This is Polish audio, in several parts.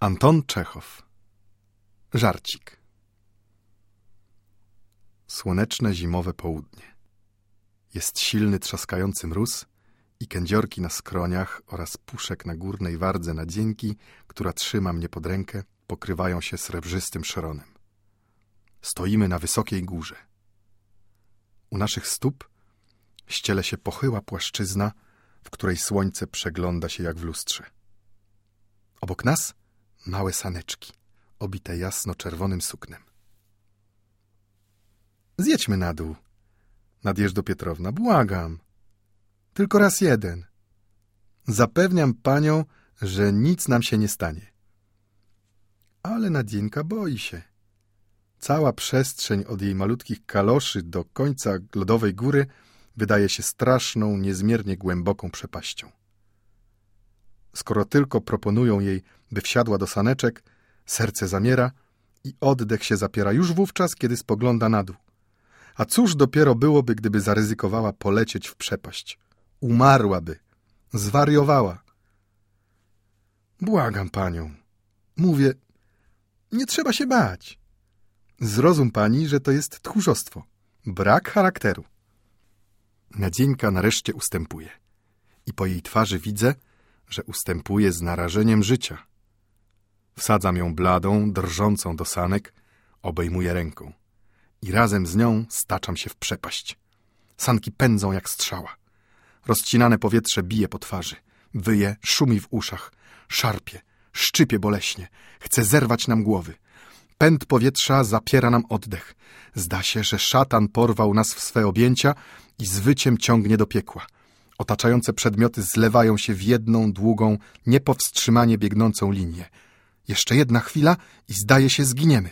Anton Czechow Żarcik Słoneczne zimowe południe. Jest silny trzaskający mróz i kędziorki na skroniach oraz puszek na górnej wardze nadzienki, która trzyma mnie pod rękę, pokrywają się srebrzystym szronem. Stoimy na wysokiej górze. U naszych stóp ściele się pochyła płaszczyzna, w której słońce przegląda się jak w lustrze. Obok nas małe saneczki, obite jasno-czerwonym suknem. Zjedźmy na dół. Nadjeżdża Pietrowna. Błagam. Tylko raz jeden. Zapewniam panią, że nic nam się nie stanie. Ale Nadienka boi się. Cała przestrzeń od jej malutkich kaloszy do końca lodowej góry wydaje się straszną, niezmiernie głęboką przepaścią. Skoro tylko proponują jej, by wsiadła do saneczek, serce zamiera i oddech się zapiera już wówczas, kiedy spogląda na dół. A cóż dopiero byłoby, gdyby zaryzykowała polecieć w przepaść? Umarłaby. Zwariowała. Błagam panią. Mówię, nie trzeba się bać. Zrozum pani, że to jest tchórzostwo. Brak charakteru. Nadzieńka nareszcie ustępuje. I po jej twarzy widzę, że ustępuje z narażeniem życia. Wsadzam ją bladą, drżącą do sanek, obejmuję ręką. I razem z nią staczam się w przepaść. Sanki pędzą jak strzała. Rozcinane powietrze bije po twarzy. Wyje, szumi w uszach. Szarpie, szczypie boleśnie. Chce zerwać nam głowy. Pęd powietrza zapiera nam oddech. Zda się, że szatan porwał nas w swe objęcia i z wyciem ciągnie do piekła. Otaczające przedmioty zlewają się w jedną długą, niepowstrzymanie biegnącą linię. Jeszcze jedna chwila i zdaje się zginiemy.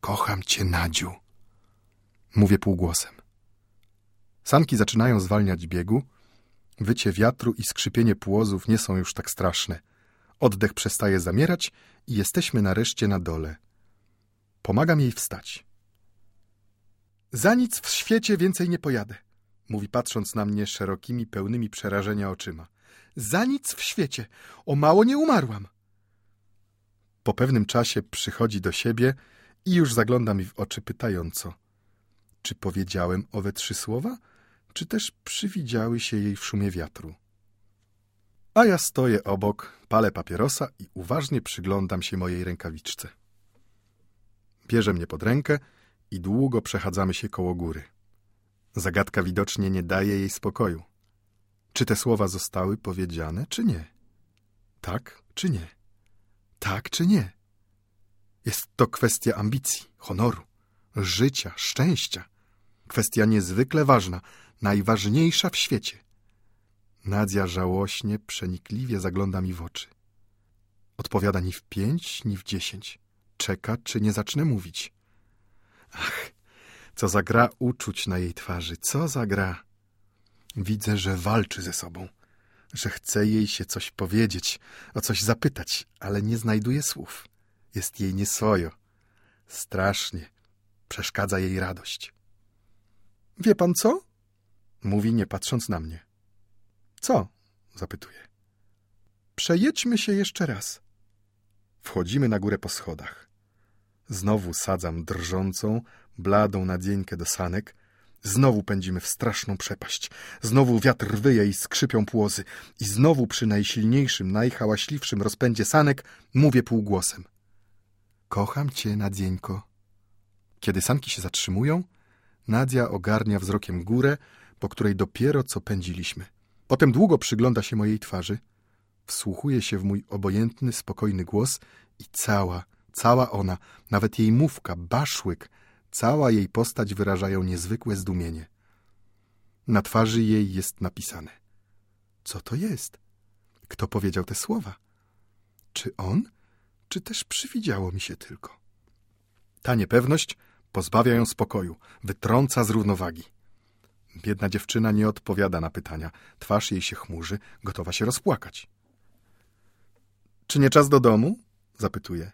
Kocham cię, Nadziu. Mówię półgłosem. Sanki zaczynają zwalniać biegu. Wycie wiatru i skrzypienie płozów nie są już tak straszne. Oddech przestaje zamierać i jesteśmy nareszcie na dole. Pomagam jej wstać. Za nic w świecie więcej nie pojadę, mówi patrząc na mnie szerokimi, pełnymi przerażenia oczyma. Za nic w świecie. O mało nie umarłam. Po pewnym czasie przychodzi do siebie i już zagląda mi w oczy pytająco. Czy powiedziałem owe trzy słowa, czy też przywidziały się jej w szumie wiatru? A ja stoję obok, palę papierosa i uważnie przyglądam się mojej rękawiczce. Bierze mnie pod rękę i długo przechadzamy się koło góry. Zagadka widocznie nie daje jej spokoju. Czy te słowa zostały powiedziane, czy nie? Tak, czy nie? Tak, czy nie? Jest to kwestia ambicji, honoru, życia, szczęścia. Kwestia niezwykle ważna, najważniejsza w świecie. Nadzia żałośnie, przenikliwie zagląda mi w oczy. Odpowiada ni w pięć, ni w dziesięć. Czeka, czy nie zacznę mówić. Ach, co za gra uczuć na jej twarzy, co za gra. Widzę, że walczy ze sobą, że chce jej się coś powiedzieć, o coś zapytać, ale nie znajduje słów. Jest jej nieswojo. Strasznie. Przeszkadza jej radość. Wie pan co? Mówi, nie patrząc na mnie. Co? Zapytuje. Przejedźmy się jeszcze raz. Wchodzimy na górę po schodach. Znowu sadzam drżącą, bladą nadzieńkę do sanek. Znowu pędzimy w straszną przepaść. Znowu wiatr wyje i skrzypią płozy. I znowu przy najsilniejszym, najhałaśliwszym rozpędzie sanek mówię półgłosem. Kocham cię, Nadzieńko. Kiedy sanki się zatrzymują, Nadia ogarnia wzrokiem górę, po której dopiero co pędziliśmy. Potem długo przygląda się mojej twarzy, wsłuchuje się w mój obojętny, spokojny głos i cała, cała ona, nawet jej mówka, baszłyk, cała jej postać wyrażają niezwykłe zdumienie. Na twarzy jej jest napisane. Co to jest? Kto powiedział te słowa? Czy on? Czy też przywidziało mi się tylko? Ta niepewność pozbawia ją spokoju, wytrąca z równowagi. Biedna dziewczyna nie odpowiada na pytania. Twarz jej się chmurzy, gotowa się rozpłakać. Czy nie czas do domu? zapytuje.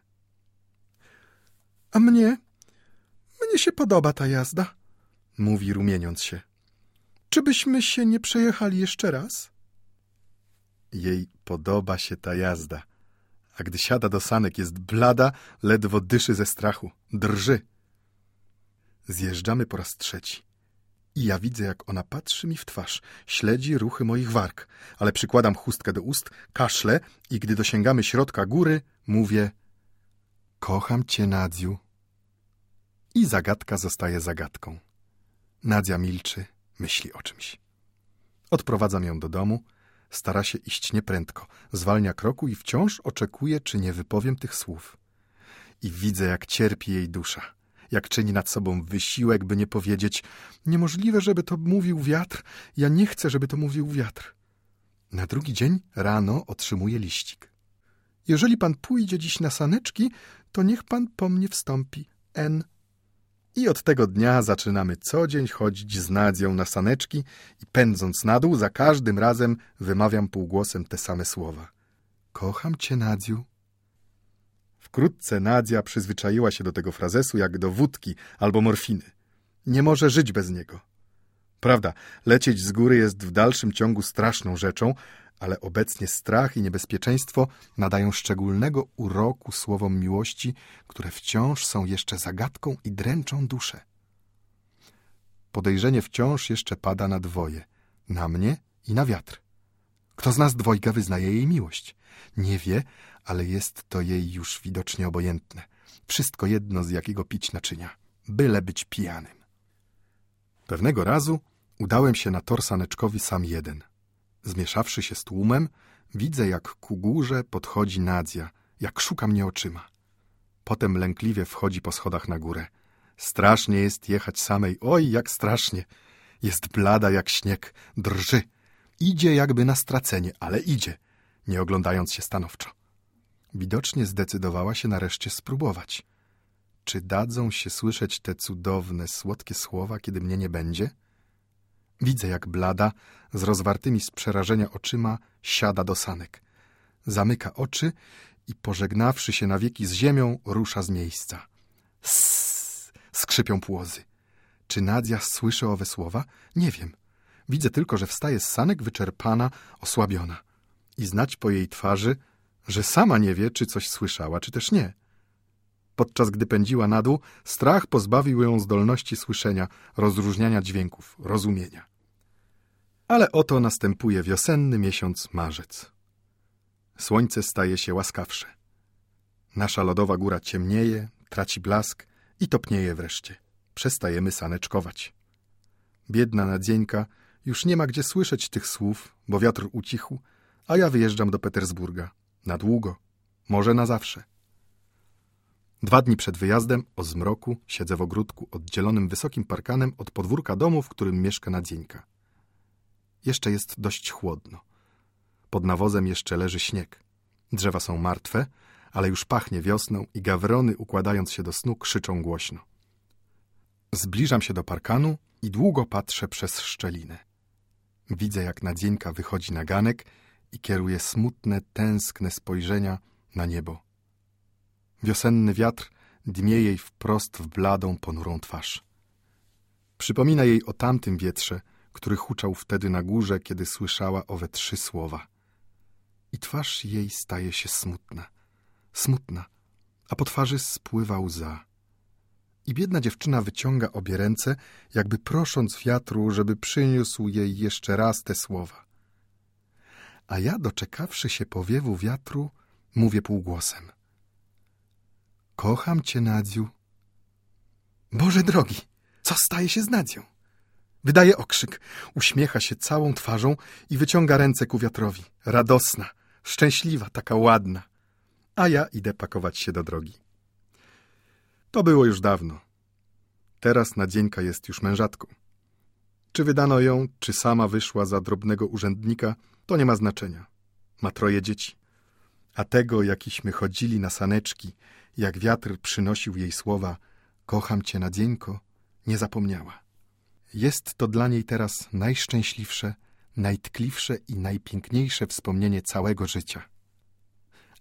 A mnie? Mnie się podoba ta jazda, mówi rumieniąc się. Czy byśmy się nie przejechali jeszcze raz? Jej podoba się ta jazda, a gdy siada do sanek jest blada, ledwo dyszy ze strachu, drży. Zjeżdżamy po raz trzeci. I ja widzę, jak ona patrzy mi w twarz, śledzi ruchy moich warg, ale przykładam chustkę do ust, kaszlę i gdy dosięgamy środka góry, mówię Kocham cię, Nadziu. I zagadka zostaje zagadką. Nadzia milczy, myśli o czymś. Odprowadzam ją do domu, stara się iść nieprędko, zwalnia kroku i wciąż oczekuje, czy nie wypowiem tych słów. I widzę, jak cierpi jej dusza, jak czyni nad sobą wysiłek, by nie powiedzieć niemożliwe, żeby to mówił wiatr, ja nie chcę, żeby to mówił wiatr. Na drugi dzień rano otrzymuje liścik. Jeżeli pan pójdzie dziś na saneczki, to niech pan po mnie wstąpi. N. I od tego dnia zaczynamy co dzień chodzić z Nadzią na saneczki i pędząc na dół, za każdym razem wymawiam półgłosem te same słowa. Kocham cię, Nadziu. Wkrótce Nadzia przyzwyczaiła się do tego frazesu jak do wódki albo morfiny. Nie może żyć bez niego. Prawda, lecieć z góry jest w dalszym ciągu straszną rzeczą, ale obecnie strach i niebezpieczeństwo nadają szczególnego uroku słowom miłości, które wciąż są jeszcze zagadką i dręczą duszę. Podejrzenie wciąż jeszcze pada na dwoje, na mnie i na wiatr. Kto z nas dwojga wyznaje jej miłość? Nie wie, ale jest to jej już widocznie obojętne. Wszystko jedno z jakiego pić naczynia, byle być pijanym. Pewnego razu udałem się na tor saneczkowi sam jeden – Zmieszawszy się z tłumem, widzę, jak ku górze podchodzi Nadzia, jak szuka mnie oczyma. Potem lękliwie wchodzi po schodach na górę. Strasznie jest jechać samej, oj, jak strasznie. Jest blada jak śnieg, drży. Idzie jakby na stracenie, ale idzie, nie oglądając się stanowczo. Widocznie zdecydowała się nareszcie spróbować. Czy dadzą się słyszeć te cudowne, słodkie słowa, kiedy mnie nie będzie? Widzę, jak blada, z rozwartymi z przerażenia oczyma, siada do sanek. Zamyka oczy i pożegnawszy się na wieki z ziemią, rusza z miejsca. Sss! Skrzypią płozy. Czy Nadia słyszy owe słowa? Nie wiem. Widzę tylko, że wstaje z sanek wyczerpana, osłabiona. I znać po jej twarzy, że sama nie wie, czy coś słyszała, czy też nie. Podczas gdy pędziła na dół, strach pozbawił ją zdolności słyszenia, rozróżniania dźwięków, rozumienia. Ale oto następuje wiosenny miesiąc marzec. Słońce staje się łaskawsze. Nasza lodowa góra ciemnieje, traci blask i topnieje wreszcie. Przestajemy saneczkować. Biedna Nadzieńka już nie ma gdzie słyszeć tych słów, bo wiatr ucichł, a ja wyjeżdżam do Petersburga. Na długo, może na zawsze. Dwa dni przed wyjazdem, o zmroku, siedzę w ogródku oddzielonym wysokim parkanem od podwórka domu, w którym mieszka Nadzieńka. Jeszcze jest dość chłodno. Pod nawozem jeszcze leży śnieg. Drzewa są martwe, ale już pachnie wiosną i gawrony, układając się do snu, krzyczą głośno. Zbliżam się do parkanu i długo patrzę przez szczelinę. Widzę, jak Nadzieńka wychodzi na ganek i kieruje smutne, tęskne spojrzenia na niebo. Wiosenny wiatr dmie jej wprost w bladą, ponurą twarz. Przypomina jej o tamtym wietrze, który huczał wtedy na górze, kiedy słyszała owe trzy słowa. I twarz jej staje się smutna, smutna, a po twarzy spływa łza. I biedna dziewczyna wyciąga obie ręce, jakby prosząc wiatru, żeby przyniósł jej jeszcze raz te słowa. A ja, doczekawszy się powiewu wiatru, mówię półgłosem. Kocham cię, Nadziu. Boże drogi, co staje się z Nadzią? Wydaje okrzyk, uśmiecha się całą twarzą i wyciąga ręce ku wiatrowi. Radosna, szczęśliwa, taka ładna. A ja idę pakować się do drogi. To było już dawno. Teraz Nadzieńka jest już mężatką. Czy wydano ją, czy sama wyszła za drobnego urzędnika, to nie ma znaczenia. Ma troje dzieci. A tego, jakiśmy chodzili na saneczki, jak wiatr przynosił jej słowa kocham cię, Nadzieńko, nie zapomniała. Jest to dla niej teraz najszczęśliwsze, najtkliwsze i najpiękniejsze wspomnienie całego życia.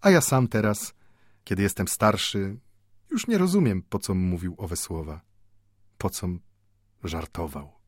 A ja sam teraz, kiedy jestem starszy, już nie rozumiem, po co mówił owe słowa, po co żartował.